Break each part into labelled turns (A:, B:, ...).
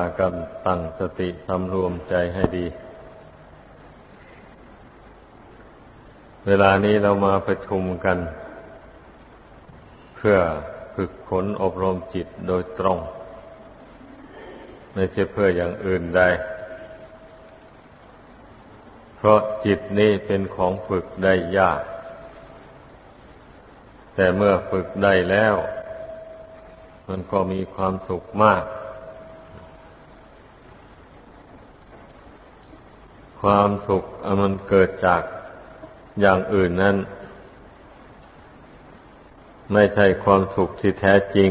A: ากันตั้งสติสำรวมใจให้ดี เวลานี้เรามาประชุมกัน เพื่อฝึกขนอบรมจิตโดยตรง ไม่ใช่เพื่ออย่างอื่นใด เพราะจิตนี้เป็นของฝึกได้ยาก แต่เมื่อฝึกได้แล้ว มันก็มีความสุขมาก ความสุขมันเกิดจากอย่างอื่นนั้น ไม่ใช่ความสุขที่แท้จริง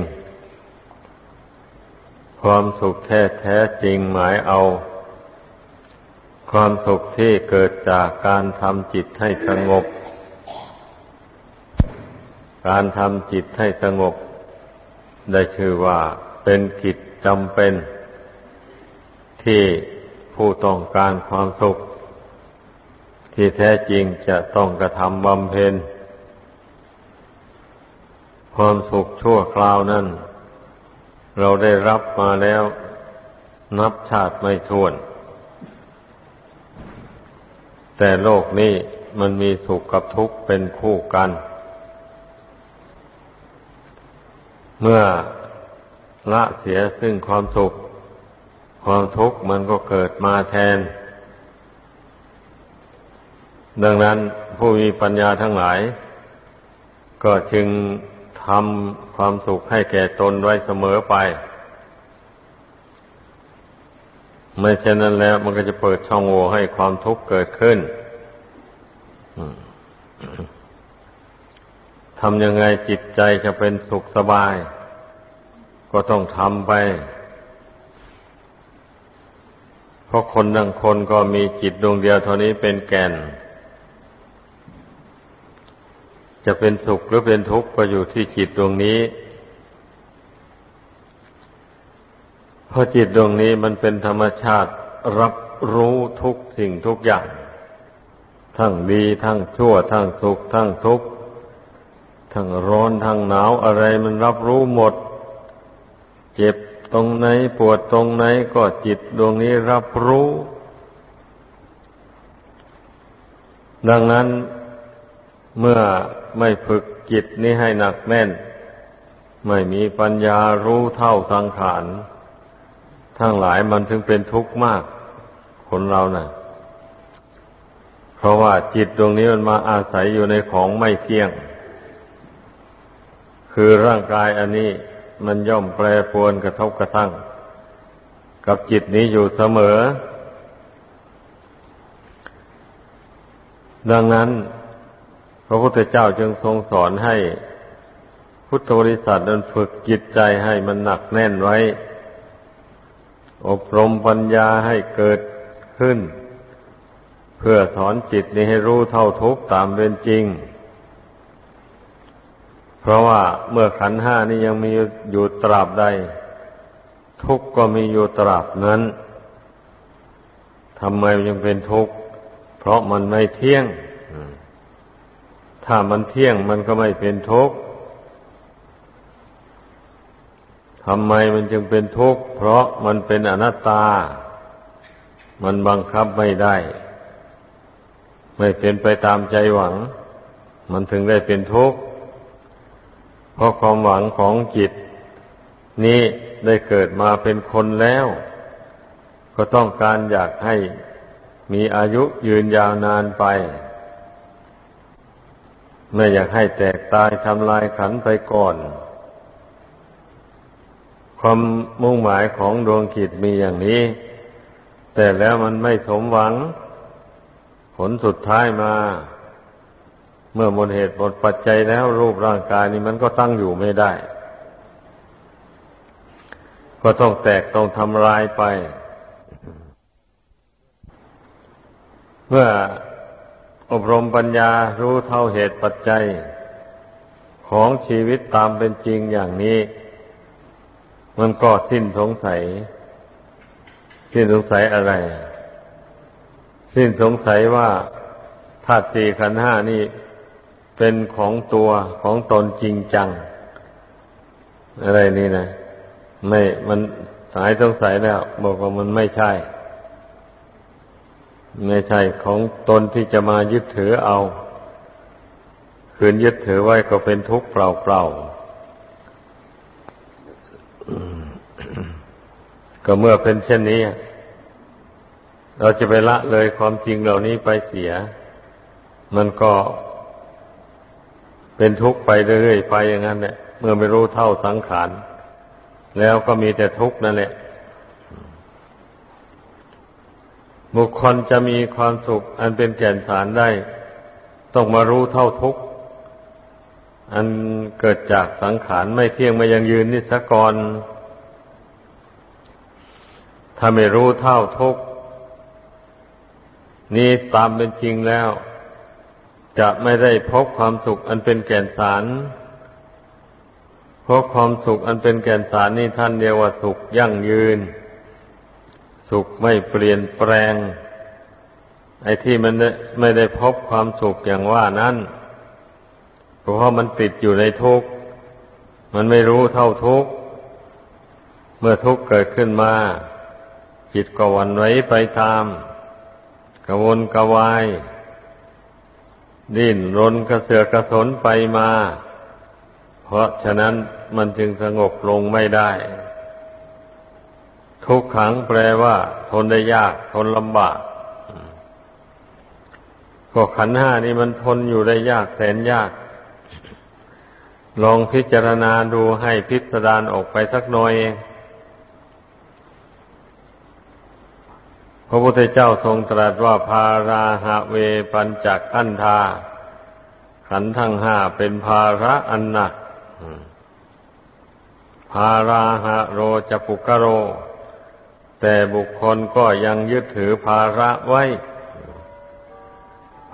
A: ความสุขแท้แท้จริงหมายเอา ความสุขที่เกิดจากการทำจิตให้สงบ การทำจิตให้สงบ ได้ชื่อว่าเป็นกิจจำเป็นที่ ผู้ต้องการความสุข ที่แท้จริงจะต้องกระทำบำเพ็ญ ความสุขชั่วคราวนั้น เราได้รับมาแล้ว นับชาติไม่ถ้วน แต่โลกนี้มันมีสุขกับทุกข์เป็นคู่กัน เมื่อละเสียซึ่งความสุข ความทุกข์มันก็เกิดมาแทน ดังนั้นผู้มีปัญญาทั้งหลาย ก็จึงทำความสุขให้แก่ตนไว้เสมอไป ไม่เช่นนั้นแล้วมันก็จะเปิดช่องโหว่ให้ความทุกข์เกิดขึ้นทำยังไงจิตใจจะเป็นสุขสบาย ก็ต้องทำไป เพราะคนทั้งคนก็มีจิตดวงเดียวเท่านี้เป็นแก่น จะเป็นสุขหรือเป็นทุกข์ก็อยู่ที่จิตดวงนี้เพราะจิตดวงนี้มันเป็นธรรมชาติรับรู้ทุกสิ่งทุกอย่าง ทั้งดีทั้งชั่ว ทั้งสุข ทั้งทุกข์ ทั้งร้อนทั้งหนาวอะไรมันรับรู้หมด ตรงไหนปวดตรงไหนก็จิตดวงนี้รับรู้ ดังนั้นเมื่อไม่ฝึกจิตนี้ให้หนักแน่น ไม่มีปัญญารู้เท่าสังขารทั้งหลายมันถึงเป็นทุกข์มากคนเรานะ่ะ เพราะว่าจิตดวงนี้มันมาอาศัยอยู่ในของไม่เที่ยง คือร่างกายอันนี้ มันย่อมแปรปรวนกระทบกระทั่ง กับจิตนี้อยู่เสมอ ดังนั้น พระพุทธเจ้าจึงทรงสอนให้ พุทธบริษัทนั้นฝึกจิตใจให้มันหนักแน่นไว้ อบรมปัญญาให้เกิดขึ้น เพื่อสอนจิตนี้ให้รู้เท่าทุกตามเป็นจริง เพราะว่าเมื่อขันห้านี้ยังมีอยู่ตราบใด ทุกข์ก็มีอยู่ตราบนั้นทำไมยังเป็นทุกข์ เพราะมันไม่เที่ยง ถ้ามันเที่ยงมันก็ไม่เป็นทุกข์ทำไมมันจึงเป็นทุกข์ เพราะมันเป็นอนัตตา มันบังคับไม่ได้ ไม่เป็นไปตามใจหวัง มันถึงได้เป็นทุกข์ เพราะความหวังของจิต นี้ได้เกิดมาเป็นคนแล้ว ก็ต้องการอยากให้มีอายุยืนยาวนานไป ไม่อยากให้แตกตายทำลายขันไปก่อน ความมุ่งหมายของดวงจิตมีอย่างนี้ แต่แล้วมันไม่สมหวัง ผลสุดท้ายมา เมื่อหมดเหตุหมดปัจจัยแล้วรูปร่างกายนี้มันก็ตั้งอยู่ไม่ได้ ก็ต้องแตกต้องทำลายไป เมื่ออบรมปัญญารู้เท่าเหตุปัจจัย ของชีวิตตามเป็นจริงอย่างนี้ มันก็สิ้นสงสัย สิ้นสงสัยอะไร สิ้นสงสัยว่าธาตุสี่ขันห้านี่ เป็นของตัวของตนจริงจัง อะไรนี่นะไม่มันสายสงสัยแล้ว บอกว่ามันไม่ใช่ ไม่ใช่ของตนที่จะมายึดถือเอาคืนยึดถือไว้ก็เป็นทุกข์เปล่าๆก็เมื่อเป็นเช่นนี้ เราจะไปละเลยความจริงเหล่านี้ไปเสีย มันก็ เป็นทุกข์ไปเรื่อยๆไปอย่างนั้นแหละเมื่อไม่รู้เท่าสังขารแล้วก็มีแต่ทุกข์นั่นแหละ บุคคลจะมีความสุข อันเป็นแก่นสารได้ ต้องมารู้เท่าทุกข์อันเกิดจากสังขารไม่เที่ยงไม่ยังยืนนี่สก่อนถ้าไม่รู้เท่าทุกข์นี่ตามเป็นจริงแล้ว จะไม่ได้พบความสุขอันเป็นแก่นสาร เพราะความสุขอันเป็นแก่นสารนี่ท่านเรียกว่าสุขยั่งยืน สุขไม่เปลี่ยนแปลง ไอ้ที่มันไม่ได้พบความสุขอย่างว่านั้นเพราะมันติดอยู่ในทุกข์ มันไม่รู้เท่าทุกข์ เมื่อทุกข์เกิดขึ้นมา จิตก็วันไว้ไปตามกระวนกระวาย ดิ้นรนกระเสือกกระสนไปมา เพราะฉะนั้นมันจึงสงบลงไม่ได้ ทุกขังแปลว่า ทนได้ยาก ทนลำบากก็ขันห้านี่มันทนอยู่ได้ยากแสนยาก ลองพิจารณาดูให้พิสดารออกไปสักหน่อย พระพุทธเจ้าทรงตรัสว่าพาราหะเวปัญจักขันธา ขันทั้งห้าเป็นภาระอันหนักภาราหะโรจปุกโร แต่บุคคลก็ยังยึดถือภาระไว้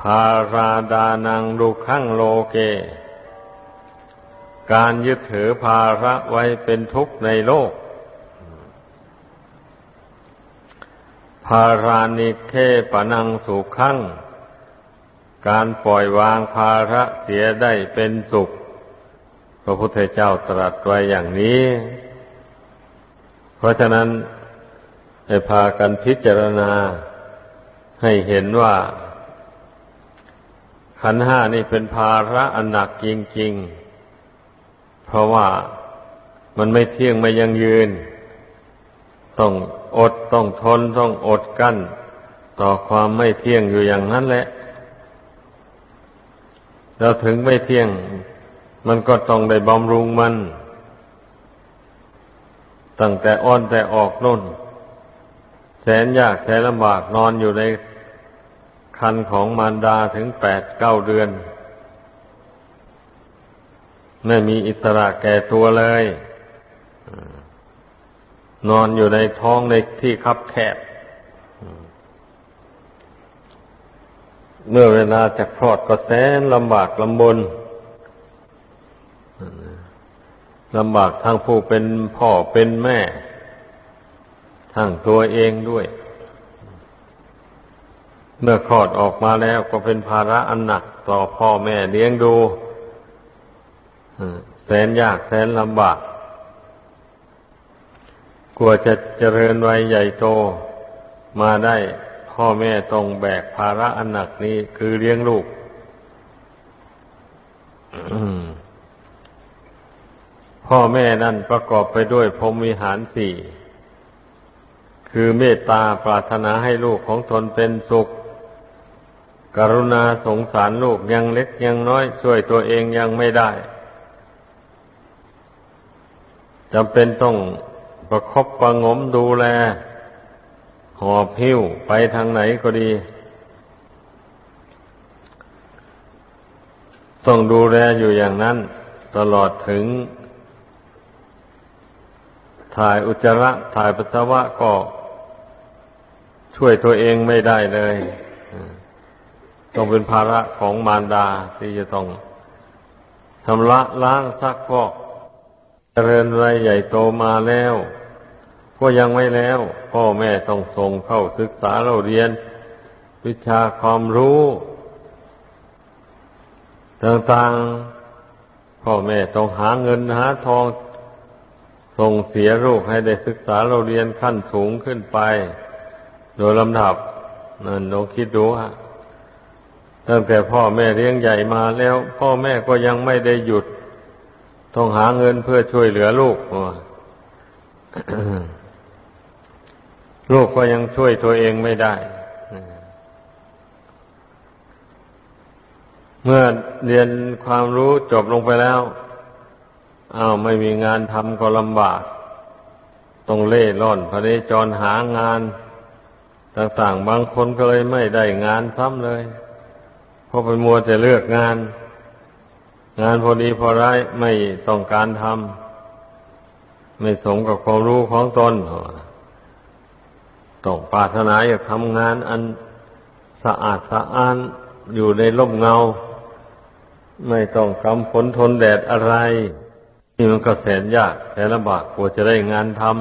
A: ภาราดานังดุขังโลเก การยึดถือภาระไว้เป็นทุกข์ในโลก ภารานิเคปนังสุขังการปล่อยวางภาระเสียได้เป็นสุข พระพุทธเจ้าตรัสไว้อย่างนี้ เพราะฉะนั้นให้พากันพิจารณา ให้เห็นว่า ขันห้านี่เป็นภาระอันหนักจริง ๆ เพราะว่ามันไม่เที่ยงไม่ยังยืน ต้อง อดต้องทนต้องอดกั้น ต่อความไม่เที่ยงอยู่อย่างนั้นแหละ เราถึงไม่เที่ยง มันก็ต้องได้บำรุงมัน ตั้งแต่อ้อนแต่ออกนุ่น แสนยากแสนลำบากนอนอยู่ในคันของมารดาถึงแปดเก้าเดือน ไม่มีอิสระแก่ตัวเลย นอนอยู่ในท้องในที่คับแคบ เมื่อเวลาจะคลอดก็แสนลำบากลำบนลำบากทั้งผู้เป็นพ่อเป็นแม่ ทั้งตัวเองด้วย เมื่อคลอดออกมาแล้วก็เป็นภาระอันหนักต่อพ่อแม่เลี้ยงดูแสนยากแสนลำบาก กลัวจะเจริญวัยใหญ่โตมาได้พ่อแม่ต้องแบกภาระอันหนักนี้คือเลี้ยงลูกพ่อแม่นั่นประกอบไปด้วยพรหมวิหารสี่ คือเมตตาปรารถนาให้ลูกของตนเป็นสุข กรุณาสงสารลูกยังเล็กยังน้อย ช่วยตัวเองยังไม่ได้จำเป็นต้อง ประครบประงมดูแลหอบพิ้วไปทางไหนก็ดี ต้องดูแลอยู่อย่างนั้น ตลอดถึง ถ่ายอุจจาระ ถ่ายปัสสาวะก็ช่วยตัวเองไม่ได้เลย ต้องเป็นภาระของมารดาที่จะต้องทำละล้างซักพอก เจริญไรใหญ่โตมาแล้ว ก็ยังไม่แล้ว พ่อแม่ต้องส่งเข้าศึกษาเราเรียน วิชาความรู้ ต่างๆ พ่อแม่ต้องหาเงินหาทอง ส่งเสียลูกให้ได้ศึกษาเราเรียนขั้นสูงขึ้นไป โดยลำดับนั่นลองคิดดูฮะตั้งแต่พ่อแม่เลี้ยงใหญ่มาแล้ว พ่อแม่ก็ยังไม่ได้หยุด ต้องหาเงินเพื่อช่วยเหลือลูกลูกก็ยังช่วยตัวเองไม่ได้ เมื่อเรียนความรู้จบลงไปแล้วอ้าวไม่มีงานทำก็ลำบาก ต้องเล่ร่อนพระเนจรหางาน ต่างๆ บางคนก็เลยไม่ได้งานซ้ำเลย เพราะไปมัวจะเลือกงาน งานพอดีพอร้ายไม่ต้องการทำไม่สมกับความรู้ของตนต้องปรารถนาอยากทำงานอันสะอาดสะอ้านอยู่ในร่มเงา ไม่ต้องกำฝนทนแดดอะไรนี่มันก็แสนยากแสนลำบากกว่าจะได้งานทำ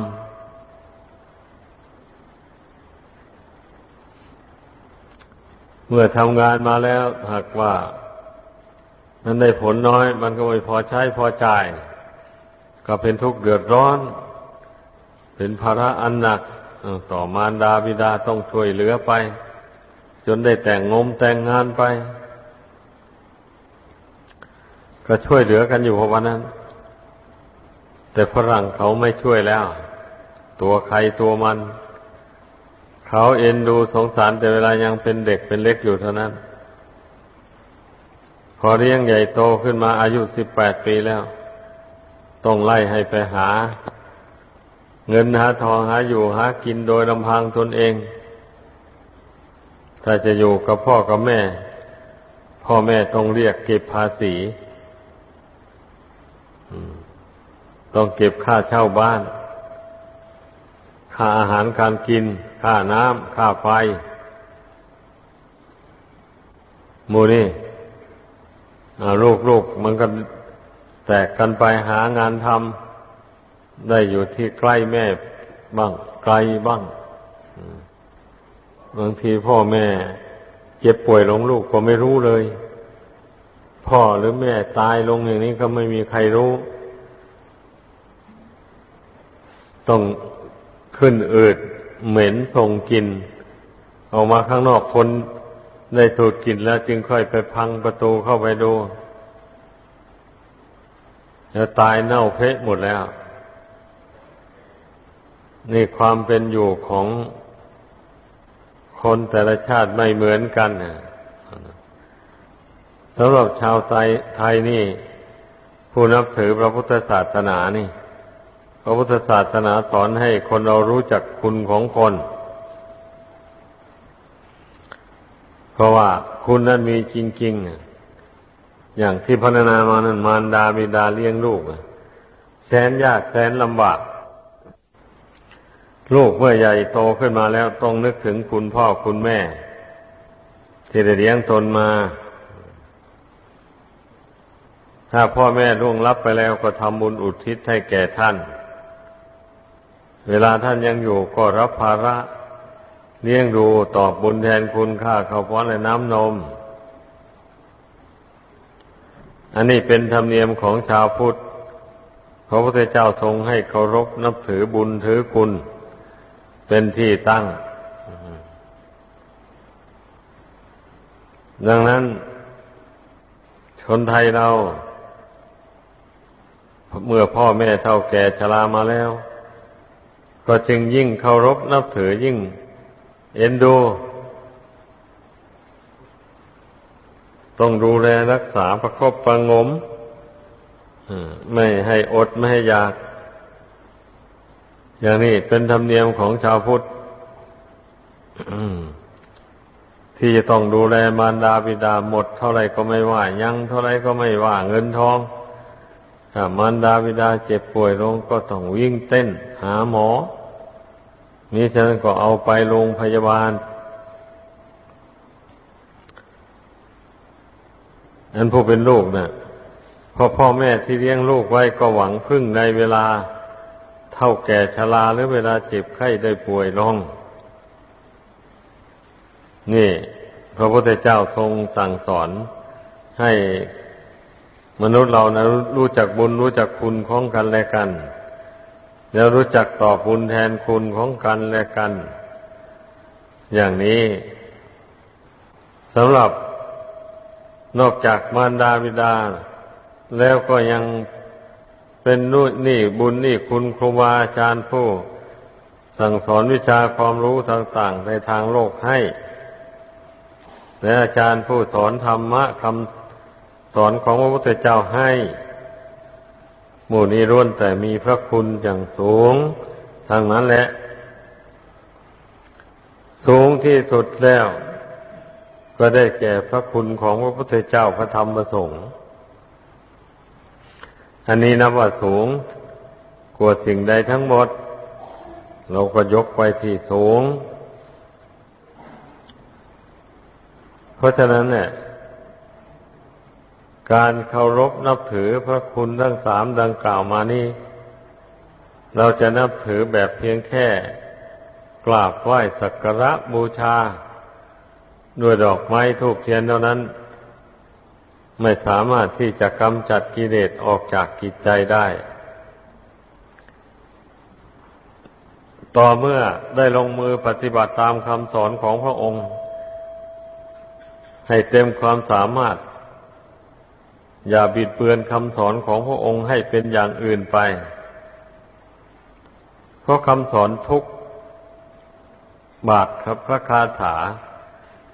A: เมื่อทำงานมาแล้วหากว่า มันได้ผลน้อย มันก็ไม่พอใช้พอจ่าย ก็เป็นทุกข์เดือดร้อน เป็นภาระอันหนักต่อมารดาบิดาต้องช่วยเหลือไป จนได้แต่งงมแต่งงานไป ก็ช่วยเหลือกันอยู่พวันนั้น แต่ฝรั่งเขาไม่ช่วยแล้ว ตัวใครตัวมัน เขาเอ็นดูสงสารแต่เวลายังเป็นเด็กเป็นเล็กอยู่เท่านั้น พอเลี้ยงใหญ่โตขึ้นมาอายุสิบแปดปีแล้ว ต้องไล่ให้ไปหา เงินหาทองหาอยู่หากินโดยลำพังตนเอง ถ้าจะอยู่กับพ่อกับแม่ พ่อแม่ต้องเรียกเก็บภาษีต้องเก็บค่าเช่าบ้าน ค่าอาหารการกิน ค่าน้ำค่าไฟมูนี่ ลูกลูกมันก็แตกกันไปหางานทำได้อยู่ที่ใกล้แม่บ้างไกลบ้างบางทีพ่อแม่เจ็บป่วยลงลูกก็ไม่รู้เลย พ่อหรือแม่ตายลงอย่างนี้ก็ไม่มีใครรู้ ต้องขึ้นอืดเหม็นส่งกลิ่นออกมาข้างนอกคน ได้สูดกลิ่นแล้วจึงค่อยไปพังประตูเข้าไปดูแล้วตายเน่าเพะหมดแล้ว นี่ความเป็นอยู่ของคนแต่ละชาติไม่เหมือนกันสำหรับชาวไทยไทยนี่ ผู้นับถือพระพุทธศาสนานี่ พระพุทธศาสนาสอนให้คนเรารู้จักคุณของคน เพ ราะว่าคุณนั้นมีจริงๆอย่างที่พรรณนามานั้นมารดาบิดาเลี้ยงลูกแสนยากแสนลำบาก ลูกเมื่อใหญ่โตขึ้นมาแล้วต้องนึกถึงคุณพ่อคุณแม่ ที่ได้เลี้ยงตนมา ถ้าพ่อแม่ล่วงลับไปแล้วก็ทำบุญอุทิศให้แก่ท่าน เวลาท่านยังอยู่ก็รับภาระ เลี้ยงดูตอบบุญแทนคุณค่าข้าวป้อนและน้ำนม อันนี้เป็นธรรมเนียมของชาวพุทธพระพุทธเจ้าทรงให้เคารพนับถือบุญถือคุณ เป็นที่ตั้ง ดังนั้นชนไทยเรา เมื่อพ่อแม่เท่าแก่ชรามาแล้ว ก็จึงยิ่งเคารพนับถือยิ่ง เอ็นดู ต้องดูแลรักษาประคบประงมไม่ให้อดไม่ให้อยาก อย่างนี้เป็นธรรมเนียมของชาวพุทธที่จะต้องดูแลมารดาบิดาหมด เท่าไรก็ไม่ว่า ยังเท่าไรก็ไม่ว่าเงินทองถ้ามารดาบิดาเจ็บป่วยลงก็ต้องวิ่งเต้น หาหมอ นี่ฉะนั้นก็เอาไปโรงพยาบาลอันผู้เป็นลูกนะ่ะพอพ่อแม่ที่เลี้ยงลูกไว้ก็หวังพึ่งในเวลาเท่าแก่ชราหรือเวลาเจ็บไข้ได้ป่วยลง นี่ พระพุทธเจ้าทรงสั่งสอนให้มนุษย์เรานะรู้จักบุญรู้จักคุณของกันและกัน แล้วรู้จักตอบบุญแทนคุณของกันและกัน อย่างนี้สำหรับนอกจากมารดาบิดา แล้วก็ยังเป็นนู่นนี่บุญนี่คุณครูบาอาจารย์ผู้ สั่งสอนวิชาความรู้ต่างๆในทางโลกให้ และอาจารย์ผู้สอนธรรมะคำสอนของพระพุทธเจ้าให้ หมู่นี้ร่วนแต่มีพระคุณอย่างสูงทางนั้นแหละ สูงที่สุดแล้ว ก็ได้แก่พระคุณของพระพุทธเจ้าพระธรรมพระสงฆ์อันนี้นับว่าสูงกว่าสิ่งใดทั้งหมด เราก็ยกไปที่สูง เพราะฉะนั้นเนี่ย การเคารพนับถือพระคุณทั้งสามดังกล่าวมานี้ เราจะนับถือแบบเพียงแค่ กราบไหว้สักการะบูชา ด้วยดอกไม้ทูกเทียนเท่านั้น ไม่สามารถที่จะกำจัดกิเลสออกจากกิจใจได้ ต่อเมื่อได้ลงมือปฏิบัติตามคำสอนของพระองค์ ให้เต็มความสามารถ อย่าบิดเบือนคำสอนของพระองค์ให้เป็นอย่างอื่นไป เพราะคำสอนทุกบาทครับพระคาถา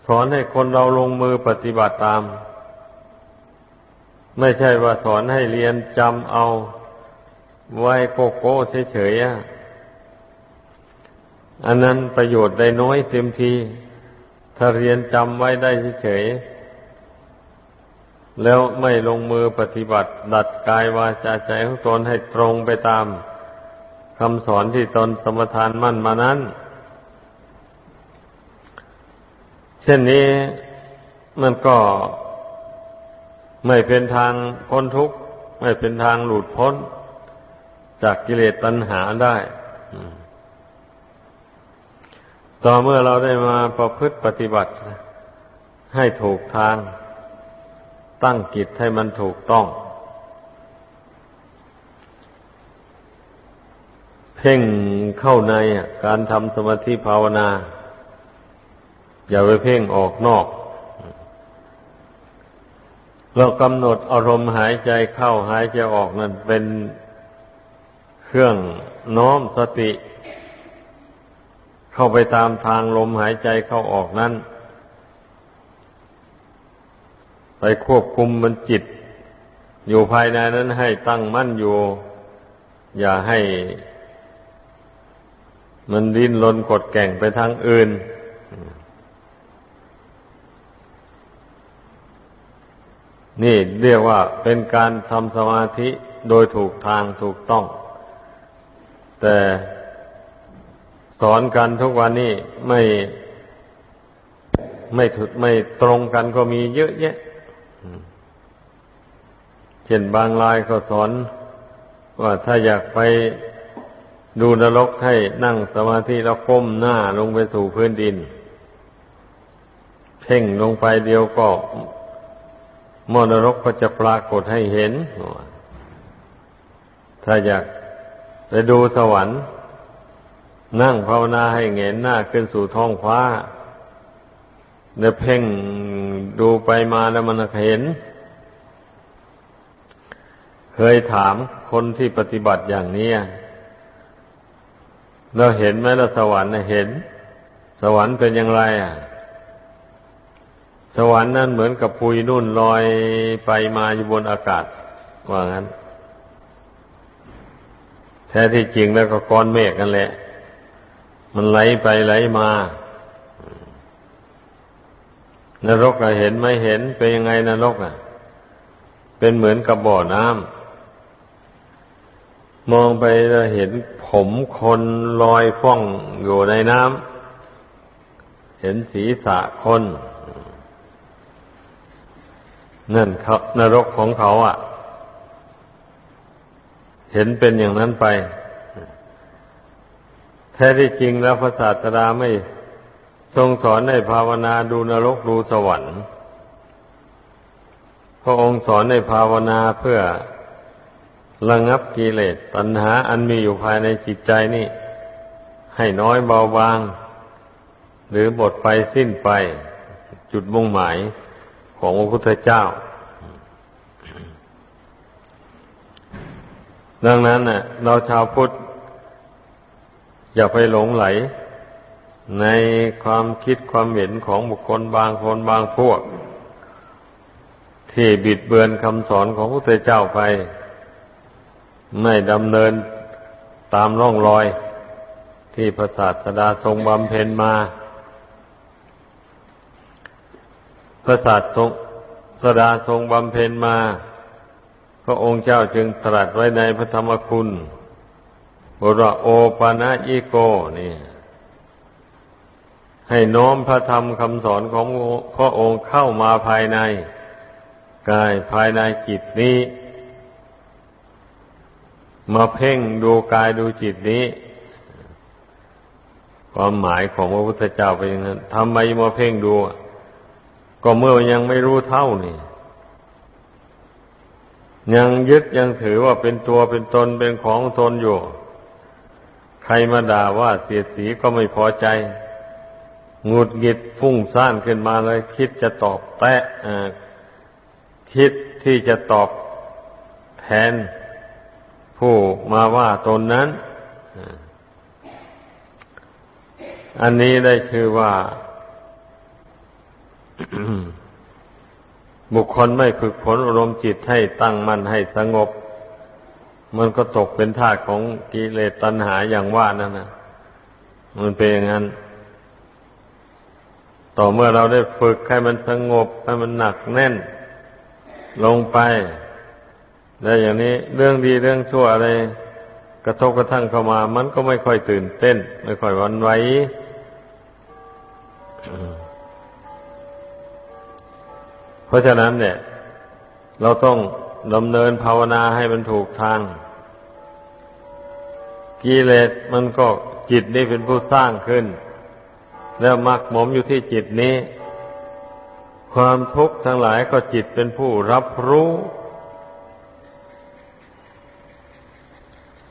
A: สอนให้คนเราลงมือปฏิบัติตาม ไม่ใช่ว่าสอนให้เรียนจำเอา ไว้โกโก้เฉยๆอันนั้นประโยชน์ได้น้อยเต็มที ถ้าเรียนจำไว้ได้เฉยๆ แล้วไม่ลงมือปฏิบัติ ดัดกายวาจาใจของตนให้ตรงไปตามคำสอนที่ตนสมทานมั่นมานั้น เช่นนี้มันก็ไม่เป็นทางพ้นทุกข์ ไม่เป็นทางหลุดพ้น จากกิเลสตัณหาได้ ต่อเมื่อเราได้มาประพฤติปฏิบัติให้ถูกทาง ตั้งกิจให้มันถูกต้อง เพ่งเข้าในการทำสมาธิภาวนา อย่าไปเพ่งออกนอก เรากำหนดอารมณ์หายใจเข้าหายใจออกนั่นเป็นเครื่องน้อมสติ เข้าไปตามทางลมหายใจเข้าออกนั้น ไปควบคุมมันจิต อยู่ภายในนั้นให้ตั้งมั่นอยู่ อย่าให้ มันดิ้นรนกดแก่งไปทางอื่น นี่เรียกว่าเป็นการทำสมาธิโดยถูกทางถูกต้อง แต่สอนกันทุกวันนี้ไม่ไม่ถูกไม่ตรงกันก็มีเยอะแยะ เช่นบางรายก็สอน ว่าถ้าอยากไปดูนรกให้นั่งสมาธิแล้วก้มหน้าลงไปสู่พื้นดินเพ่งลงไปเดียวก็มรรกก็จะปรากฏให้เห็น ถ้าอยากไปดูสวรรค์ นั่งภาวนาให้เงนหน้าขึ้นสู่ท้องฟ้าเดี๋ยวเพ่งดูไปมาแล้วมันเห็น เคยถามคนที่ปฏิบัติอย่างนี้เราเห็นไหมเราสวรรค์เห็น สวรรค์เป็นอย่างไรอะ สวรรค์นั้นเหมือนกับปุยนุ่นลอยไปมาอยู่บนอากาศ ว่างั้น แท้ที่จริงแล้วก็ก้อนเมฆกันแหละ มันไหลไปไหลมานรกอะเห็นไหมเห็นเป็นยังไงนรกอะเป็นเหมือนกับบ่อน้ำ มองไปจะเห็นผมคนลอยฟ้องอยู่ในน้ำ เห็นศีรษะคน นั่นเขานรกของเขาอะ่ะ เห็นเป็นอย่างนั้นไป แท้ที่จริงแล้วพระศาสดาไม่ทรงสอนให้ภาวนาดูนรกดูสวรรค์ พระองค์สอนให้ภาวนาเพื่อ ระงับกิเลสตัณหาอันมีอยู่ภายในจิตใจนี่ ให้น้อยเบาบาง หรือหมดไปสิ้นไป จุดมุ่งหมายของพระพุทธเจ้า ดังนั้นน่ะเราชาวพุทธ อย่าไปหลงไหล ในความคิดความเห็นของบุคคลบางคนบางพวก ที่บิดเบือนคำสอนของพระพุทธเจ้าไป ไม่ดำเนินตามร่องรอยที่พระศาสดาทรงบำเพ็ญมา พระศาสดาทรงบำเพ็ญมา พระองค์เจ้าจึงตรัสไว้ในพระธรรมคุณบรโอปานะอิโกนี่ให้น้อมพระธรรมคำสอนของพระองค์เข้ามาภายใน กายภายในจิตนี้ มาเพ่งดูกายดูจิตนี้ ความหมายของพระพุทธเจ้าเป็นอย่างนั้นทำไมมาเพ่งดู ก็เมื่อยังไม่รู้เท่านี่ ยังยึดยังถือว่าเป็นตัวเป็นตนเป็นของตนอยู่ ใครมาด่าว่าเสียดสีก็ไม่พอใจงุดหงิดฟุ้งซ่านขึ้นมาเลย คิดจะตอบแตะคิดที่จะตอบแทน ผู้มาว่าตนนั้น อันนี้ได้ชื่อว่า บุคคลไม่ฝึกฝนอารมณ์จิตให้ตั้งมั่นให้สงบ มันก็ตกเป็นท่าของกิเลสตัณหาอย่างว่านั่นนะมันเป็นอย่างนั้น ต่อเมื่อเราได้ฝึกให้มันสงบให้มันหนักแน่นลงไป แล้อย่างนี้เรื่องดีเรื่องชั่วอะไร กระทบกระทั่งเข้ามา มันก็ไม่ค่อยตื่นเต้น ไม่ค่อยวันไหวเพราะฉะนั้นเนี่ย เราต้องดำเนินภาวนาให้มันถูกทางกิเลสมันก็จิตนี่เป็นผู้สร้างขึ้น แล้วมักหมมอยู่ที่จิตนี้ ความทุกข์ทั้งหลายก็จิตเป็นผู้รับรู้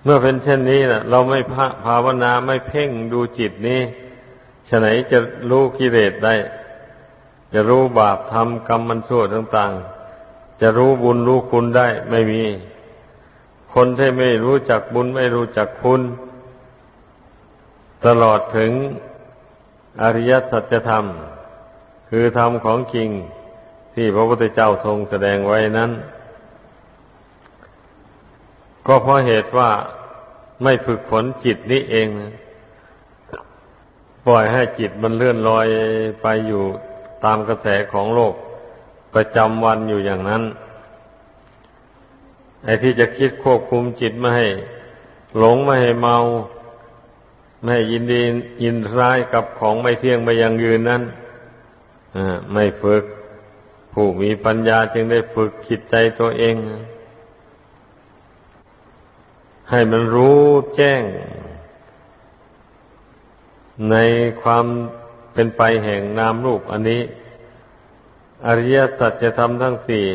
A: เมื่อเป็นเช่นนี้นะเราไม่ภาวนาไม่เพ่งดูจิตนี้ฉะไหนจะรู้กิเลสได้ จะรู้บาปทำกรรมมันชั่วต่าง ๆ จะรู้บุญรู้คุณได้ไม่มี คนที่ไม่รู้จักบุญไม่รู้จักคุณ ตลอดถึงอริยสัจธรรม คือธรรมของจริงที่พระพุทธเจ้าทรงแสดงไว้นั้น ก็เพราะเหตุว่าไม่ฝึกฝนจิตนี้เองนะปล่อยให้จิตมันเลื่อนลอยไปอยู่ตามกระแสของโลกประจำวันอยู่อย่างนั้น ไอ้ที่จะคิดควบคุมจิตไม่ให้ หลงไม่ให้เมา ไม่ให้ยินดียินร้ายกับของไม่เที่ยงไม่ยังยืนนั้นไม่ฝึก ผู้มีปัญญาจึงได้ฝึกคิดใจตัวเอง ให้มันรู้แจ้ง ในความเป็นไปแห่งนามรูปอันนี้ อริยสัจจะทำทั้งสี่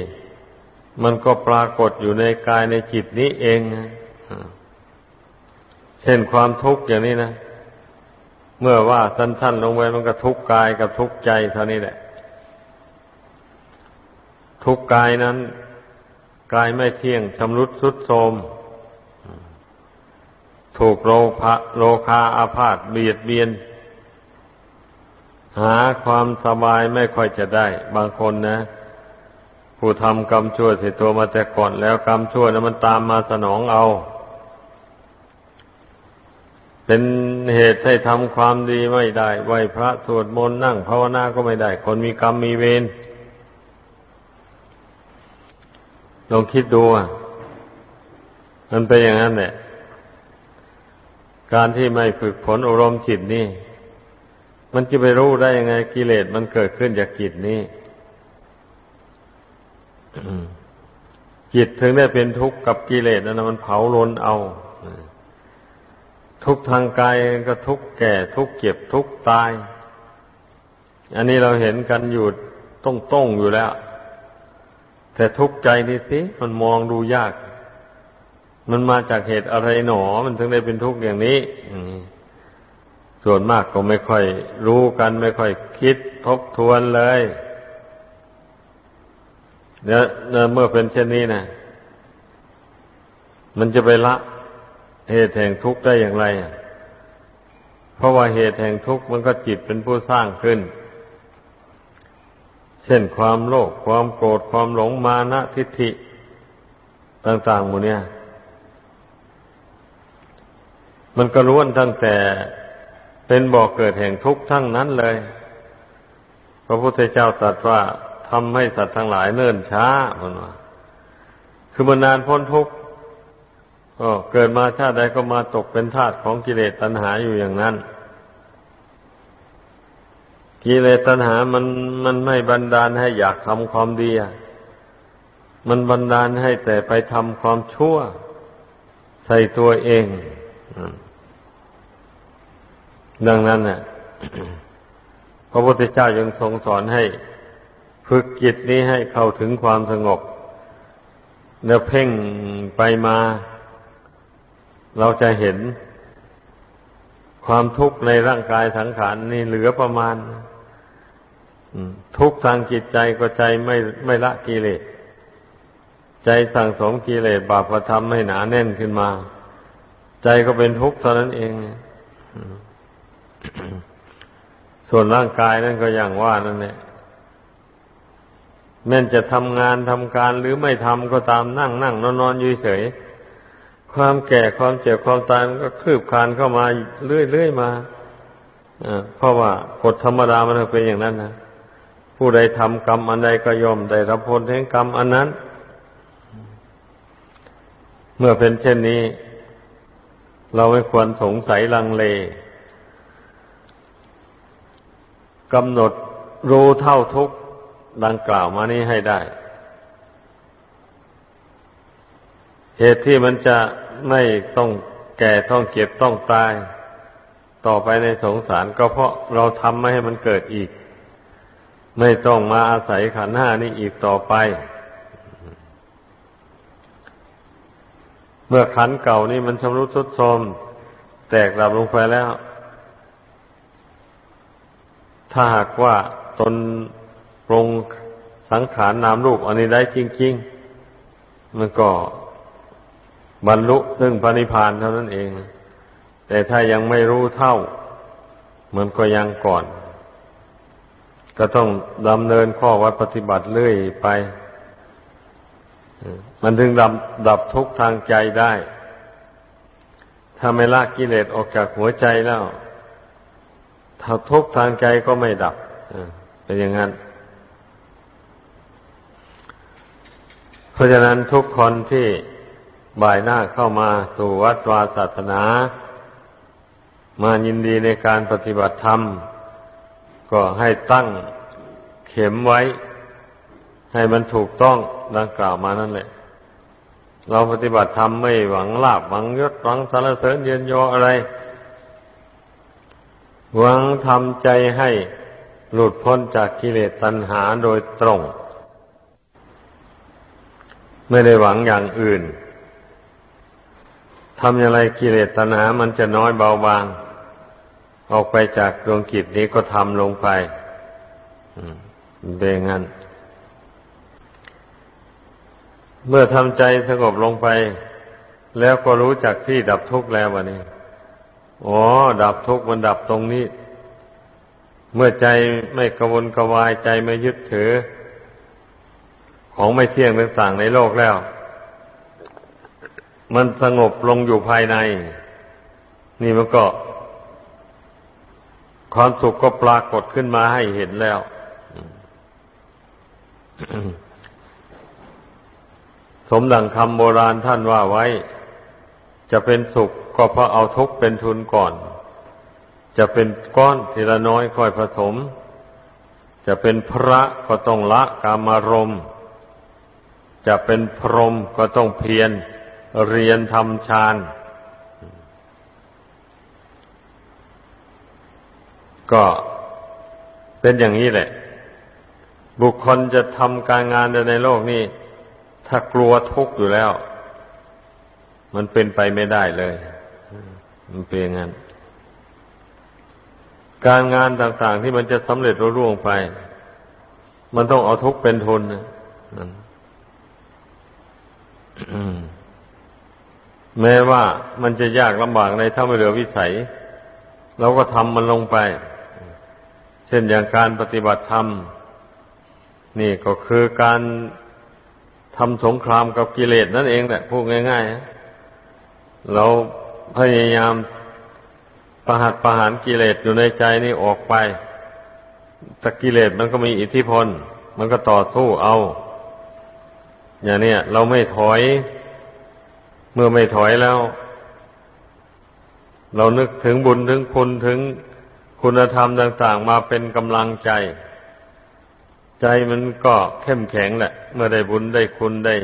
A: มันก็ปรากฏอยู่ในกายในจิตนี้เอง เช่นความทุกข์อย่างนี้นะ เมื่อว่าสั้นๆลงไปมันก็ทุกข์กายกับทุกข์ใจเท่านี้แหละ ทุกข์กายนั้นกายไม่เที่ยงชำรุดสุดโทรม ถูกโลภะโลคาอาพาธเบียดเบียน หาความสบายไม่ค่อยจะได้ บางคนนะ ผู้ทำกรรมชั่วเสียตัวมาแต่ก่อนแล้วกรรมชั่วนะมันตามมาสนองเอา เป็นเหตุให้ทำความดีไม่ได้ ไหวพระสวดมนต์นั่งภาวนาก็ไม่ได้ คนมีกรรมมีเวรลองคิดดูอะมันเป็นอย่างนั้นแหละ การที่ไม่ฝึกฝนอารมณ์จิตนี่ มันจะไปรู้ได้ยังไงกิเลสมันเกิดขึ้นจากจิตนี้จิตถึงได้เป็นทุกข์กับกิเลสนะมันเผาลนเอา ทุกทางกายก็ทุกแก่ ทุกเก็บทุกตาย อันนี้เราเห็นกันอยู่ต้องต้องอยู่แล้ว แต่ทุกใจนี่สิมันมองดูยาก มันมาจากเหตุอะไรหนอ มันถึงได้เป็นทุกข์อย่างนี้ส่วนมากก็ไม่ค่อยรู้กัน ไม่ค่อยคิดทบทวนเลยเนี่ยเมื่อเป็นเช่นนี้นะมันจะไปละ เหตุแห่งทุกข์ได้อย่างไร เพราะว่าเหตุแห่งทุกข์มันก็จิตเป็นผู้สร้างขึ้น เช่นความโลภความโกรธความหลงมานะทิฏฐิ ต่างๆหมดเนี่ย มันก็ล้วนตั้งแต่เป็นบ่อกเกิดแห่งทุกข์ทั้งนั้นเลย พระพุทธเจ้าตรัสว่าทำให้สัตว์ทั้งหลายเนิ่นช้ามันว่าคือมันนานพ้นทุกข์ก็เกิดมาชาติใดก็มาตกเป็นทาสของกิเลสตัณหาอยู่อย่างนั้น กิเลสตัณหามันมันไม่บันดาลให้อยากทำความดีมันบันดาลให้แต่ไปทำความชั่ว ใส่ตัวเอง ดังนั้นน่ะพระพุทธเจ้ายังทรงสอนให้ฝึกจิตนี้ให้เข้าถึงความสงบแล้วเพ่งไปมา เราจะเห็นความทุกข์ในร่างกายสังขารนี่เหลือประมาณทุกทางจิตใจก็ใจไม่ไม่ละกิเลส ใจสั่งสมกิเลสบาปธรรมให้หนาแน่นขึ้นมา ใจก็เป็นทุกข์เท่านั้นเองส่วนร่างกายนั่นก็อย่างว่านั่นแหละแม้จะทำงานทำการหรือไม่ทำก็ตามนั่งนั่งนอนนอนอยู่เฉยความแก่ความเจ็บความตายมันก็คืบคลานเข้ามาเรื่อยๆมาเพราะว่ากฎธรรมดามันเป็นอย่างนั้นนะผู้ใดทำกรรมอันใดก็ยอมได้รับผลแห่งกรรมอันนั้น เมื่อเป็นเช่นนี้ เราไม่ควรสงสัยลังเลกำหนดรู้เท่าทุกดังกล่าวมานี้ให้ได้ เหตุที่มันจะไม่ต้องแก่ต้องเก็บต้องตาย ต่อไปในสงสารก็เพราะเราทำไม่ให้มันเกิดอีก ไม่ต้องมาอาศัยขันห้านี้อีกต่อไป เมื่อขันเก่านี่มันชำรุดทรุดโทรมแตกดับลงไปแล้ว ถ้าหากว่าตนปรงสังขารนามรูปอันนี้ได้จริงๆ มันก็บรรลุซึ่งพระนิพพานเท่านั้นเอง แต่ถ้ายังไม่รู้เท่า มันก็ยังก่อน ก็ต้องดำเนินข้อวัดปฏิบัติเรื่อยไป มันถึงดับดับทุกทางใจได้ ถ้าไม่ละกิเลสออกจากหัวใจแล้วถ้าทุกข์ทางใจก็ไม่ดับเป็นอย่างนั้น เพราะฉะนั้นทุกคนที่บ่ายหน้าเข้ามาสู่วัดวาศาสนา มายินดีในการปฏิบัติธรรม ก็ให้ตั้งเข็มไว้ ให้มันถูกต้องดังกล่าวมานั่นแหละ เราปฏิบัติธรรมไม่หวังลาบหวังยศหวังสารเสริญเยียนโยอะไร หวังทำใจให้หลุดพ้นจากกิเลสตัณหาโดยตรง ไม่ได้หวังอย่างอื่นทำอย่างไรกิเลสตัณหามันจะน้อยเบาบาง ออกไปจากดวงกิจนี้ก็ทำลงไปเป็นงั้น เมื่อทำใจสงบลงไป แล้วก็รู้จักที่ดับทุกข์แล้ววันนี้อ๋อ ดับทุกข์มันดับตรงนี้ เมื่อใจไม่กระวนกระวายใจไม่ยึดถือ ของไม่เที่ยงต่างๆในโลกแล้ว มันสงบลงอยู่ภายใน นี่มันก็ ความสุขก็ปรากฏขึ้นมาให้เห็นแล้ว สมดังคำโบราณท่านว่าไว้ จะเป็นสุขก็เพราะเอาทุกข์เป็นทุนก่อน จะเป็นก้อนทีละน้อยค่อยผสม จะเป็นพระก็ต้องละกามารม จะเป็นพรหมก็ต้องเพียรเรียนทำฌานก็เป็นอย่างนี้แหละ บุคคลจะทำการงานในโลกนี้ ถ้ากลัวทุกข์อยู่แล้ว มันเป็นไปไม่ได้เลย มันเป็นอย่างนั้น การงานต่างๆที่มันจะสำเร็จรุ่ร่วงไป มันต้องเอาทุกข์เป็นทุนนะแม้ว่ามันจะยากลำบากในถ้าไม่เหลือวิสัยเราก็ทำมันลงไป เช่นอย่างการปฏิบัติธรรม นี่ก็คือการ ทำสงครามกับกิเลสนั่นเองแหละพูดง่ายๆเราพยายามประหัตประหารกิเลสอยู่ในใจนี่ออกไปแต่กิเลสมันก็มีอิทธิพล มันก็ต่อสู้เอา อย่างนี้เราไม่ถอย เมื่อไม่ถอยแล้ว เรานึกถึงบุญถึงคุณถึงคุณธรรมต่าง ๆ มาเป็นกำลังใจ ใจมันก็เข้มแข็งแหละ เมื่อได้บุญได้คุณได้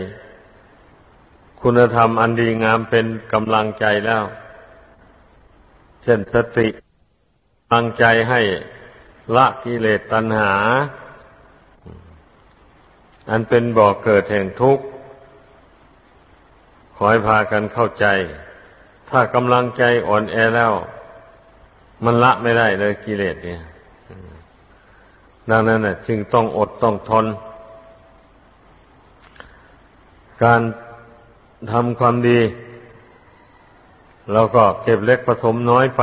A: คุณธรรมอันดีงามเป็นกำลังใจแล้ว เช่นสติปังใจให้ละกิเลสตัณหา อันเป็นบ่อกเกิดแห่งทุกข์ ขอให้พากันเข้าใจ ถ้ากำลังใจอ่อนแอแล้ว มันละไม่ได้เลยกิเลสเนี่ย ดังนั้นจึงต้องอดต้องทน การทำความดี เราก็เก็บเล็กผสมน้อยไป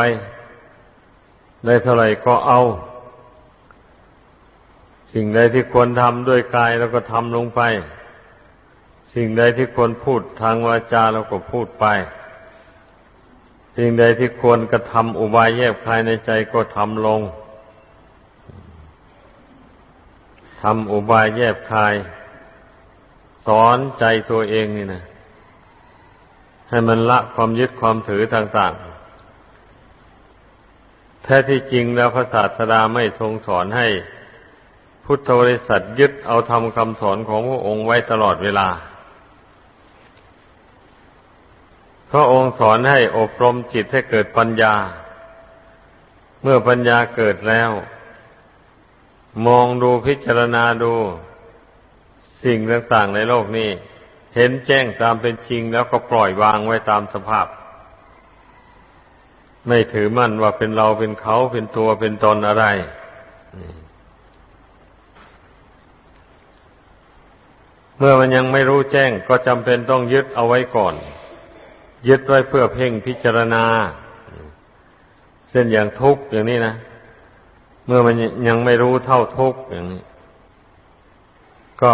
A: ได้เท่าไหร่ก็เอา สิ่งใดที่ควรทำด้วยกายเราก็ทำลงไป สิ่งใดที่ควรพูดทางวาจาเราก็พูดไป สิ่งใดที่ควรกระทำอุบายแยบภายในใจก็ทำลง ทำอุบายแยบคาย สอนใจตัวเองนี่นะให้มันละความยึดความถือต่างๆ แท้ที่จริงแล้วพระศาสดาไม่ทรงสอนให้ พุทธบริษัทยึดเอาทำคำสอนของพระองค์ไว้ตลอดเวลา พระองค์สอนให้อบรมจิตให้เกิดปัญญา เมื่อปัญญาเกิดแล้ว มองดูพิจารณาดู สิ่งต่างๆในโลกนี้ เห็นแจ้งตามเป็นจริงแล้วก็ปล่อยวางไว้ตามสภาพ ไม่ถือมั่นว่าเป็นเราเป็นเขาเป็นตัวเป็นตนอะไรเมื่อมันยังไม่รู้แจ้งก็จำเป็นต้องยึดเอาไว้ก่อน ยึดไว้เพื่อเพ่งพิจารณา เส้นอย่างทุกข์อย่างนี้นะ เมื่อมันยังไม่รู้เท่าทุกข์อย่างนี้ ก็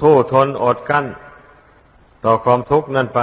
A: สู้ทนอดกั้น ต่อความทุกข์นั่นไป